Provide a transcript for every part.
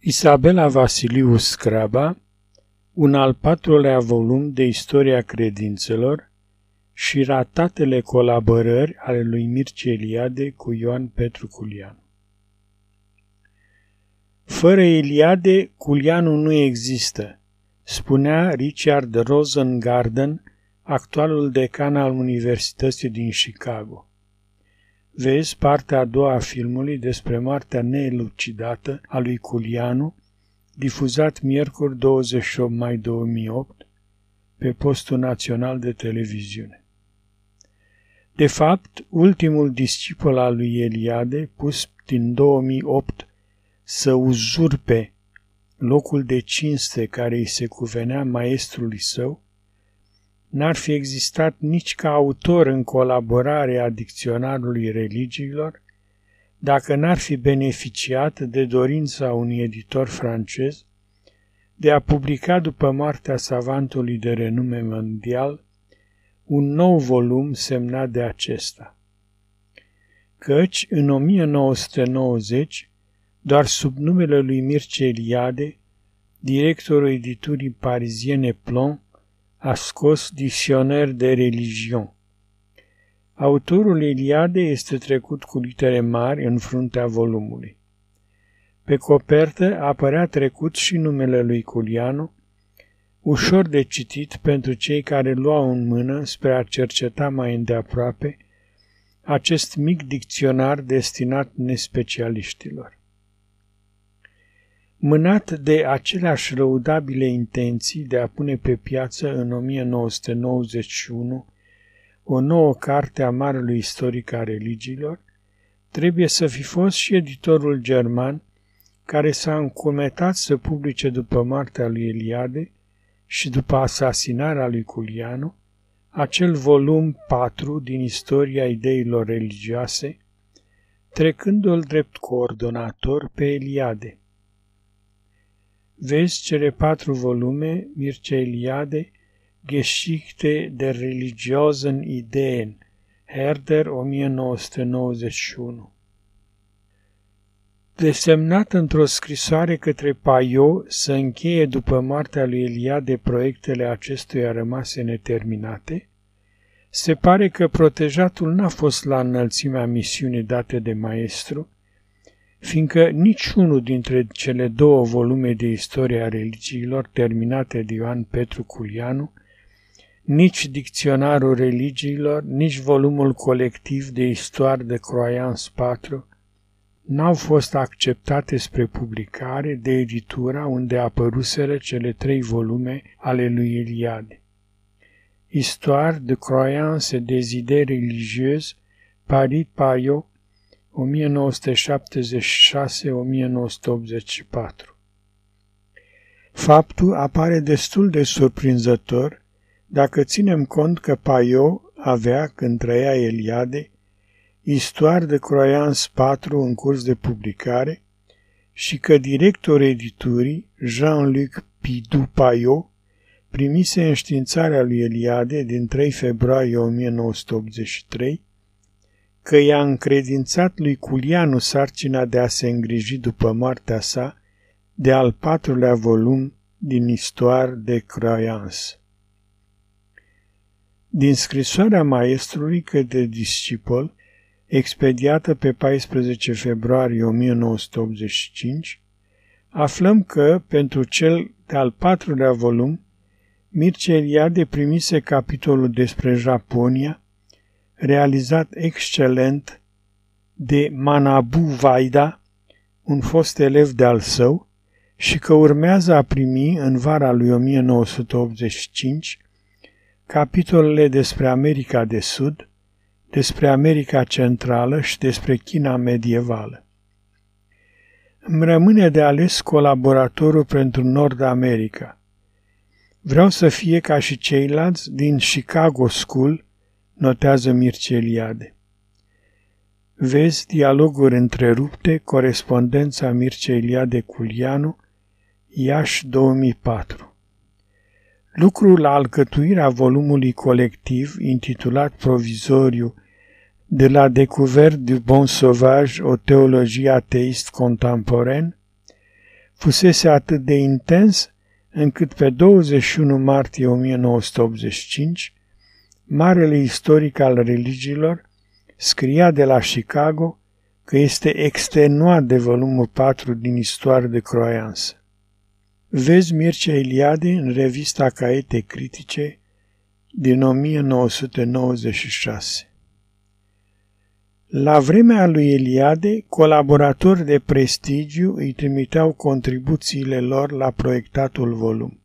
Isabela Vasiliu Scraba, un al patrulea volum de Istoria Credințelor și ratatele colaborări ale lui Mircea Eliade cu Ioan Petru Culianu. Fără Eliade, Culianu nu există, spunea Richard Rosengarden, actualul decan al Universității din Chicago. Vezi partea a doua a filmului despre moartea neelucidată a lui Culianu, difuzat miercuri 28 mai 2008 pe postul național de televiziune. De fapt, ultimul discipol al lui Eliade, pus din 2008 să uzurpe locul de cinste care îi se cuvenea maestrului său, n-ar fi existat nici ca autor în colaborare a dicționarului religiilor, dacă n-ar fi beneficiat de dorința unui editor francez de a publica după moartea savantului de renume mondial un nou volum semnat de acesta. Căci, în 1990, doar sub numele lui Mircea Eliade, directorul editurii pariziene Plon, a scos Dicționer de religion. Autorul Iliade este trecut cu litere mari în fruntea volumului. Pe copertă apărea trecut și numele lui Culianu, ușor de citit pentru cei care luau în mână spre a cerceta mai îndeaproape acest mic dicționar destinat nespecialiștilor. Mânat de aceleași răudabile intenții de a pune pe piață în 1991 o nouă carte a marelui istoric a religiilor, trebuie să fi fost și editorul german care s-a încumetat să publice după moartea lui Eliade și după asasinarea lui Culianu, acel volum 4 din istoria ideilor religioase, trecându-l drept coordonator pe Eliade. Vezi cele patru volume, Mircea Eliade, Geschichte der religiosen Ideen, Herder 1991. Desemnat într-o scrisoare către Paio să încheie după moartea lui Eliade proiectele acestuia rămase neterminate, se pare că protejatul n-a fost la înălțimea misiunii date de maestru, fiindcă niciunul dintre cele două volume de istoria religiilor terminate de Ioan Petru Culianu, nici dicționarul religiilor, nici volumul colectiv de istoare de Croyance 4 n-au fost acceptate spre publicare de editura unde apăruseră cele trei volume ale lui Eliade. Histoire de croyance et des idées religieuses, Paris Payot, 1976-1984. Faptul apare destul de surprinzător dacă ținem cont că Payot avea, când trăia Eliade, Histoire de Croyance 4 în curs de publicare și că directorul editurii, Jean-Luc Pidou Payot, primise înștiințarea lui Eliade din 3 februarie 1983 că i-a încredințat lui Culianu sarcina de a se îngriji după moartea sa de al patrulea volum din Histoire de Croyance. Din scrisoarea maestrului către discipol, expediată pe 14 februarie 1985, aflăm că, pentru cel de-al patrulea volum, Mircea Eliade primise capitolul despre Japonia, realizat excelent de Manabu Vaida, un fost elev de-al său, și că urmează a primi în vara lui 1985 capitolele despre America de Sud, despre America Centrală și despre China medievală. Îmi rămâne de ales colaboratorul pentru Nord America. Vreau să fie ca și ceilalți din Chicago School, notează Mircea Eliade. Vezi dialoguri întrerupte, corespondența Mircea Eliade Culianu, Iași 2004. Lucrul la alcătuirea volumului colectiv, intitulat provizoriu De la découverte du bon sauvage o teologie ateist contemporain, fusese atât de intens încât pe 21 martie 1985, marele istoric al religiilor scria de la Chicago că este extenuat de volumul 4 din Istoare de Croyance. Vezi Mircea Iliade în revista Caete Critice din 1996. La vremea lui Eliade, colaboratori de prestigiu îi trimiteau contribuțiile lor la proiectatul volum.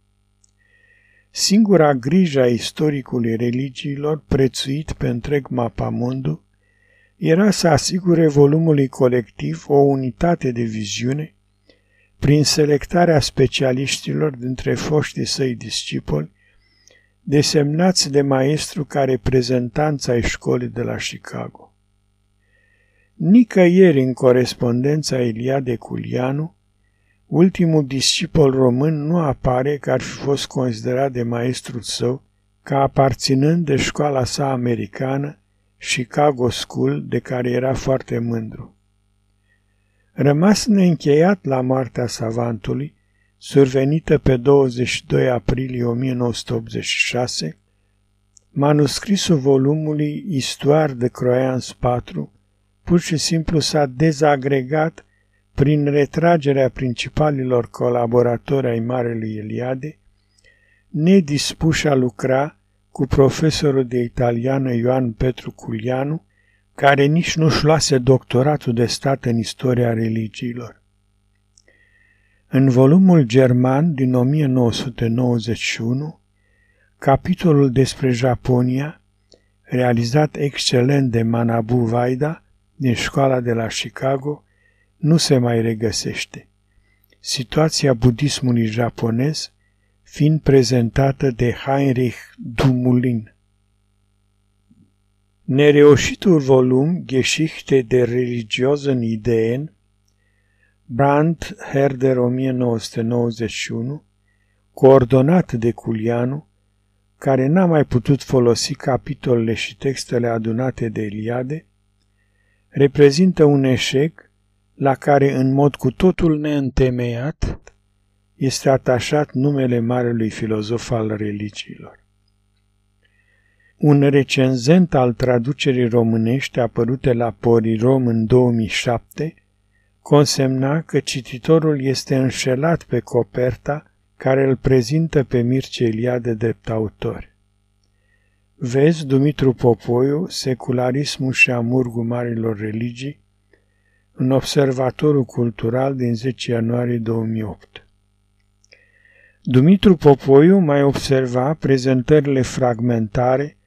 Singura grijă a istoricului religiilor, prețuit pe întreg mapamondu, era să asigure volumului colectiv o unitate de viziune prin selectarea specialiștilor dintre foștii săi discipoli, desemnați de maestru ca reprezentanța ai școlii de la Chicago. Nicăieri în corespondența Iliade Culianu, ultimul discipol român nu apare că ar fi fost considerat de maestrul său ca aparținând de școala sa americană, Chicago School, de care era foarte mândru. Rămas neîncheiat la moartea savantului, survenită pe 22 aprilie 1986, manuscrisul volumului Histoire de Croyance 4 pur și simplu s-a dezagregat prin retragerea principalilor colaboratori ai Marelui Eliade, nedispuși a lucra cu profesorul de italiană Ioan Petru Culianu, care nici nu-și luase doctoratul de stat în istoria religiilor. În volumul german din 1991, capitolul despre Japonia, realizat excelent de Manabu Vaida, din școala de la Chicago nu se mai regăsește. Situația budismului japonez fiind prezentată de Heinrich Dumoulin. Nereușitul volum Geschichte de Religiosen Ideen Brand Herder 1991, coordonat de Culianu, care n-a mai putut folosi capitolele și textele adunate de Eliade, reprezintă un eșec la care în mod cu totul neîntemeiat este atașat numele marelui filozof al religiilor. Un recenzent al traducerii românești apărute la Porirom în 2007 consemna că cititorul este înșelat pe coperta care îl prezintă pe Mircea Eliade drept autor. Vezi Dumitru Popoiu, Secularismul și amurgul marilor religii, în Observatorul Cultural din 10 ianuarie 2008. Dumitru Popoiu mai observa prezentările fragmentare,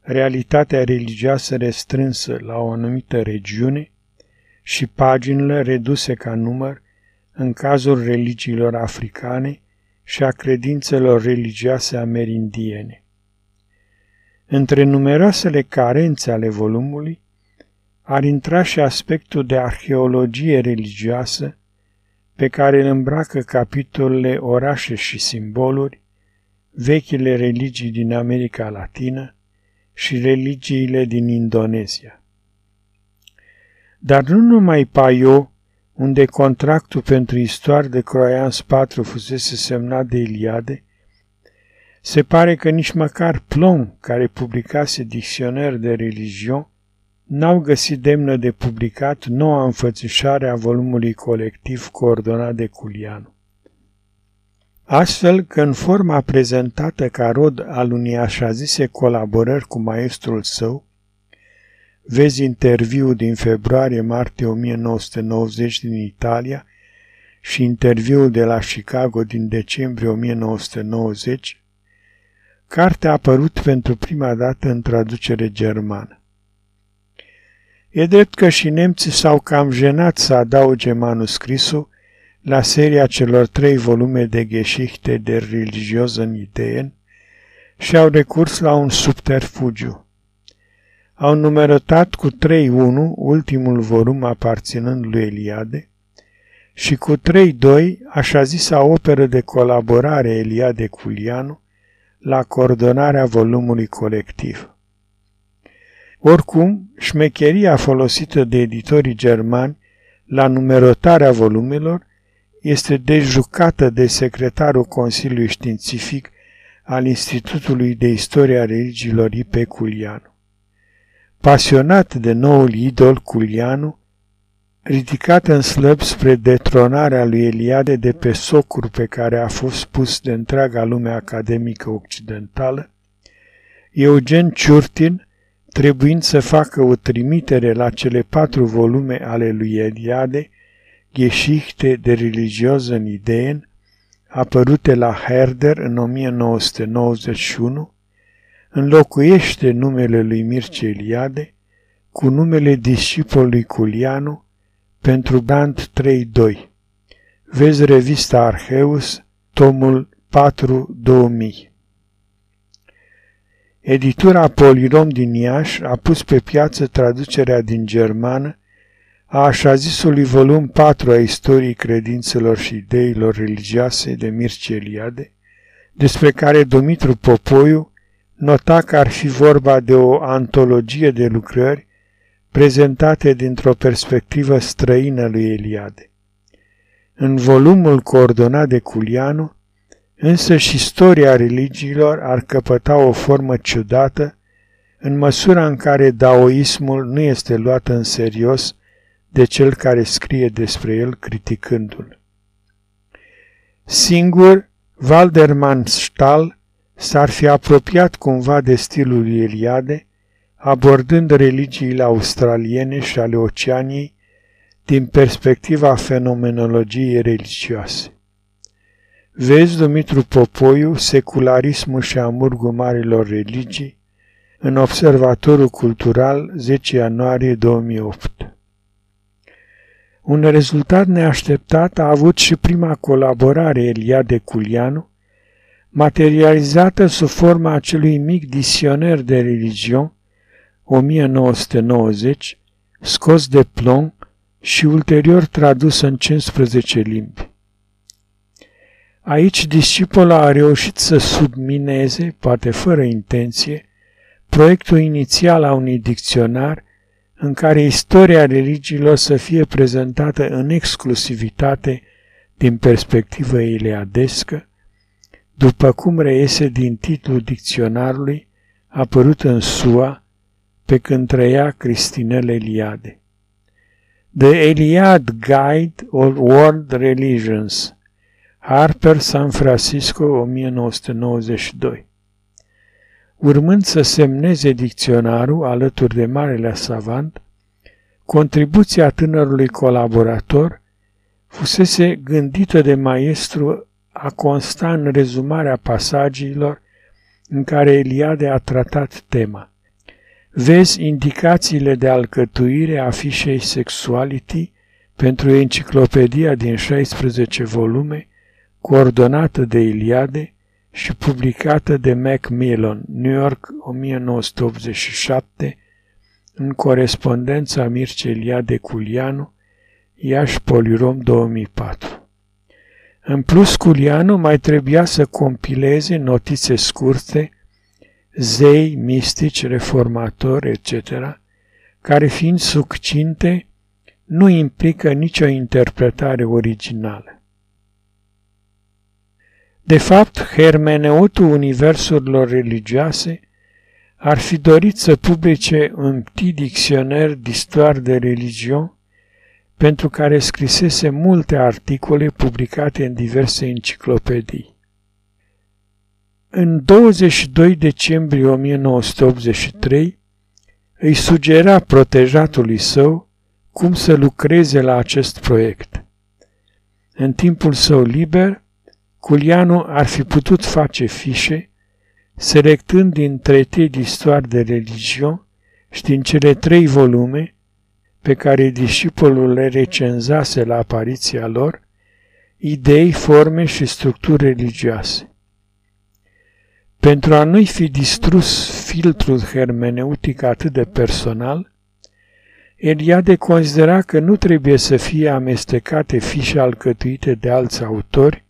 realitatea religioasă restrânsă la o anumită regiune și paginile reduse ca număr în cazul religiilor africane și a credințelor religioase amerindiene. Între numeroasele carențe ale volumului ar intra și aspectul de arheologie religioasă pe care îl îmbracă capitolele orașe și simboluri, vechile religii din America Latină și religiile din Indonezia. Dar nu numai Paio, unde contractul pentru istoare de Croyans 4 fusese semnat de Iliade, se pare că nici măcar Plon, care publicase dicționar de religion, n-au găsit demnă de publicat noua înfățișare a volumului colectiv coordonat de Culianu. Astfel că în forma prezentată ca rod al unei așa zise colaborări cu maestrul său, vezi interviu din februarie-martie 1990 din Italia și interviul de la Chicago din decembrie 1990, Cartea a apărut pentru prima dată în traducere germană. E drept că și nemții s-au cam jenat să adauge manuscrisul la seria celor trei volume de Geschichte der Religiosen Ideen și au recurs la un subterfugiu. Au numerotat cu 3.1 ultimul volum aparținând lui Eliade și cu 3.2 așa zisa operă de colaborare Eliade Culianu, la coordonarea volumului colectiv. Oricum, șmecheria folosită de editorii germani la numerotarea volumelor este dejucată de secretarul Consiliului Științific al Institutului de Istoria Religiilor I.P. Culianu. Pasionat de noul idol Culianu, ridicat în slăb spre detronarea lui Eliade de pe socuri pe care a fost pus de întreaga lume academică occidentală, Eugen Ciurtin, trebuind să facă o trimitere la cele patru volume ale lui Eliade, Geschichte de Religiosen Ideen, apărute la Herder în 1991, înlocuiește numele lui Mircea Eliade cu numele discipolului Culianu pentru Band 3.2. Vezi revista Arheus, tomul 4-2000. Editura Polirom din Iași a pus pe piață traducerea din germană a așa zisului volum 4 a istoriei credințelor și ideilor religioase de Mircea Eliade, despre care Dumitru Popoiu nota că ar fi vorba de o antologie de lucrări prezentate dintr-o perspectivă străină lui Eliade. În volumul coordonat de Culianu, însă și istoria religiilor ar căpăta o formă ciudată în măsura în care daoismul nu este luat în serios de cel care scrie despre el criticându-l. Singur, Walderman Stahl s-ar fi apropiat cumva de stilul lui Eliade, abordând religiile australiene și ale Oceaniei din perspectiva fenomenologiei religioase. Vezi Dumitru Popoiu, Secularismul și amurgul marilor religii, în Observatorul Cultural, 10 ianuarie 2008. Un rezultat neașteptat a avut și prima colaborare Eliade Culianu, materializată sub forma acelui mic disioner de religion, 1990, scos de plomb și ulterior tradus în 15 limbi. Aici discipola a reușit să submineze, poate fără intenție, proiectul inițial a unui dicționar în care istoria religiilor să fie prezentată în exclusivitate din perspectivă ileadescă, după cum reiese din titlul dicționarului apărut în SUA pe când trăia Cristinel Eliade. The Eliade Guide of World Religions, Harper, San Francisco, 1992 urmând să semneze dicționarul alături de marele savant, contribuția tânărului colaborator fusese gândită de maestru a consta în rezumarea pasagiilor în care Eliade a tratat tema. Vezi indicațiile de alcătuire a fișei Sexuality pentru enciclopedia din 16 volume, coordonată de Eliade, și publicată de Macmillan, New York 1987, în corespondența Mircea de Culianu, Iași Polirom 2004. În plus, Culianu mai trebuia să compileze notițe scurte, zei, mistici, reformatori, etc., care fiind succinte, nu implică nicio interpretare originală. De fapt, hermeneutul universurilor religioase ar fi dorit să publice un petit dicționar d'histoire de religion pentru care scrisese multe articole publicate în diverse enciclopedii. În 22 decembrie 1983 îi sugera protejatului său cum să lucreze la acest proiect. În timpul său liber, Culianu ar fi putut face fișe, selectând din trete d'istoare de religion și din cele trei volume pe care discipolul le recenzase la apariția lor, idei, forme și structuri religioase. Pentru a nu-i fi distrus filtrul hermeneutic atât de personal, Eliade considera că nu trebuie să fie amestecate fișe alcătuite de alți autori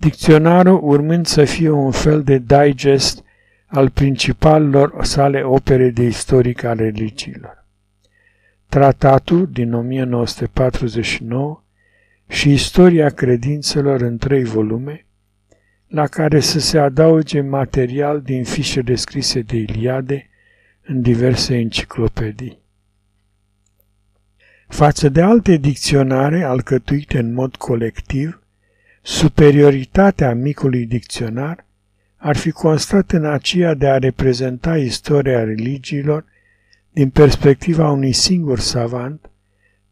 dicționarul urmând să fie un fel de digest al principalelor sale opere de istorică a religiilor. Tratatul din 1949 și istoria credințelor în trei volume, la care să se adauge material din fișe scrise de Iliade în diverse enciclopedii. Față de alte dicționare alcătuite în mod colectiv, superioritatea micului dicționar ar fi constat în aceea de a reprezenta istoria religiilor din perspectiva unui singur savant,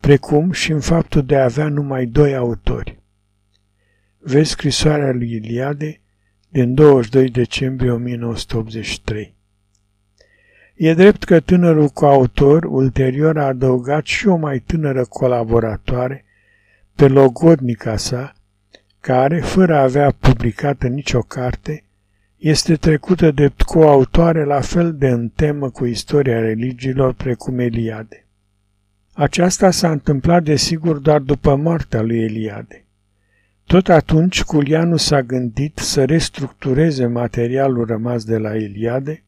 precum și în faptul de a avea numai doi autori. Vezi scrisoarea lui Iliade din 22 decembrie 1983. E drept că tânărul coautor ulterior a adăugat și o mai tânără colaboratoare pe logodnica sa, care, fără a avea publicată nicio carte, este trecută de coautoare la fel de în temă cu istoria religiilor precum Eliade. Aceasta s-a întâmplat desigur doar după moartea lui Eliade. Tot atunci Culianu s-a gândit să restructureze materialul rămas de la Eliade,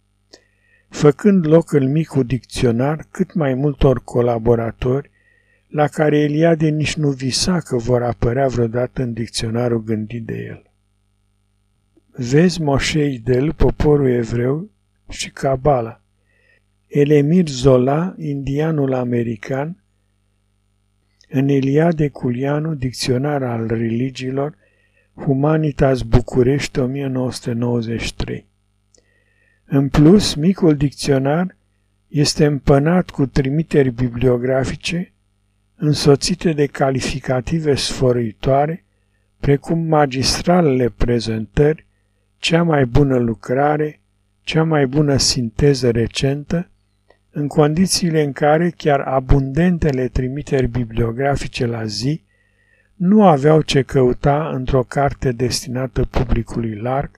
făcând loc în micul dicționar cât mai multor colaboratori, la care Eliade nici nu visa că vor apărea vreodată în dicționarul gândit de el. Vezi Moșe Idel, poporul evreu și Cabala. Elemir Zola, indianul american, în Eliade Culianu, dicționar al religiilor, Humanitas București 1993. În plus, micul dicționar este împănat cu trimiteri bibliografice însoțite de calificative sfărăitoare, precum magistralele prezentări, cea mai bună lucrare, cea mai bună sinteză recentă, în condițiile în care chiar abundentele trimiteri bibliografice la zi nu aveau ce căuta într-o carte destinată publicului larg,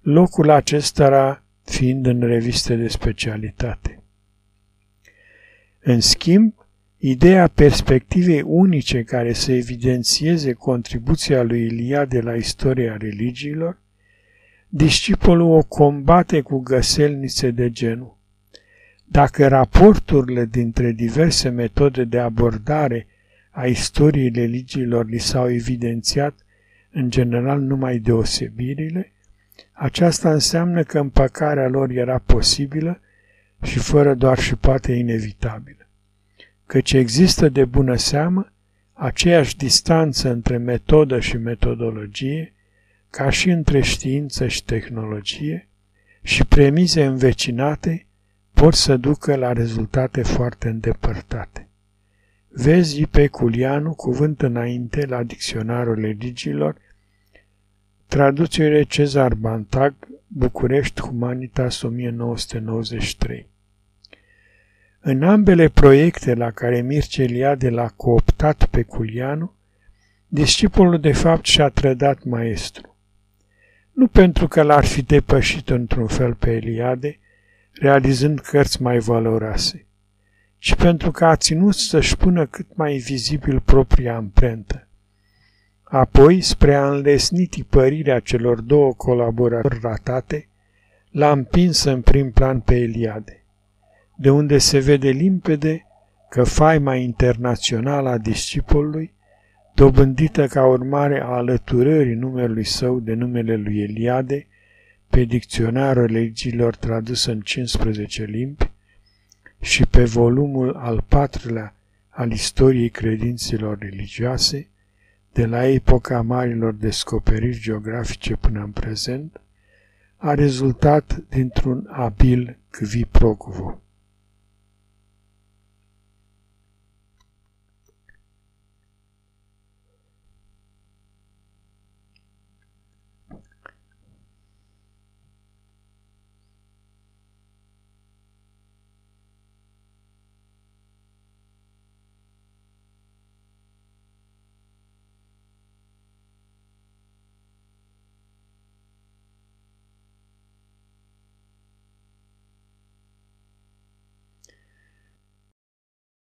locul acestora fiind în reviste de specialitate. În schimb, ideea perspectivei unice care să evidențieze contribuția lui Iliade la istoria religiilor, discipolul o combate cu găselnițe de genul. Dacă raporturile dintre diverse metode de abordare a istoriei religiilor li s-au evidențiat în general numai deosebirile, aceasta înseamnă că împăcarea lor era posibilă și fără doar și poate inevitabilă. Căci există de bună seamă aceeași distanță între metodă și metodologie, ca și între știință și tehnologie, și premize învecinate pot să ducă la rezultate foarte îndepărtate. Vezi pe Culianu, cuvânt înainte, la dicționarul legilor, traducere Cezar Bantag, București, Humanitas 1993. În ambele proiecte la care Mircea Eliade l-a cooptat pe Culianu, discipolul de fapt și-a trădat maestru. Nu pentru că l-ar fi depășit într-un fel pe Eliade, realizând cărți mai valoroase, ci pentru că a ținut să-și pună cât mai vizibil propria amprentă. Apoi, spre a înlesni tipărirea celor două colaboratori ratate, l-a împins în prim plan pe Eliade, de unde se vede limpede că faima internațională a discipolului, dobândită ca urmare a alăturării numelui său de numele lui Eliade, pe dicționarul legilor tradus în 15 limbi și pe volumul al patrulea al istoriei credințelor religioase, de la epoca marilor descoperiri geografice până în prezent, a rezultat dintr-un abil Cvi Procuvo.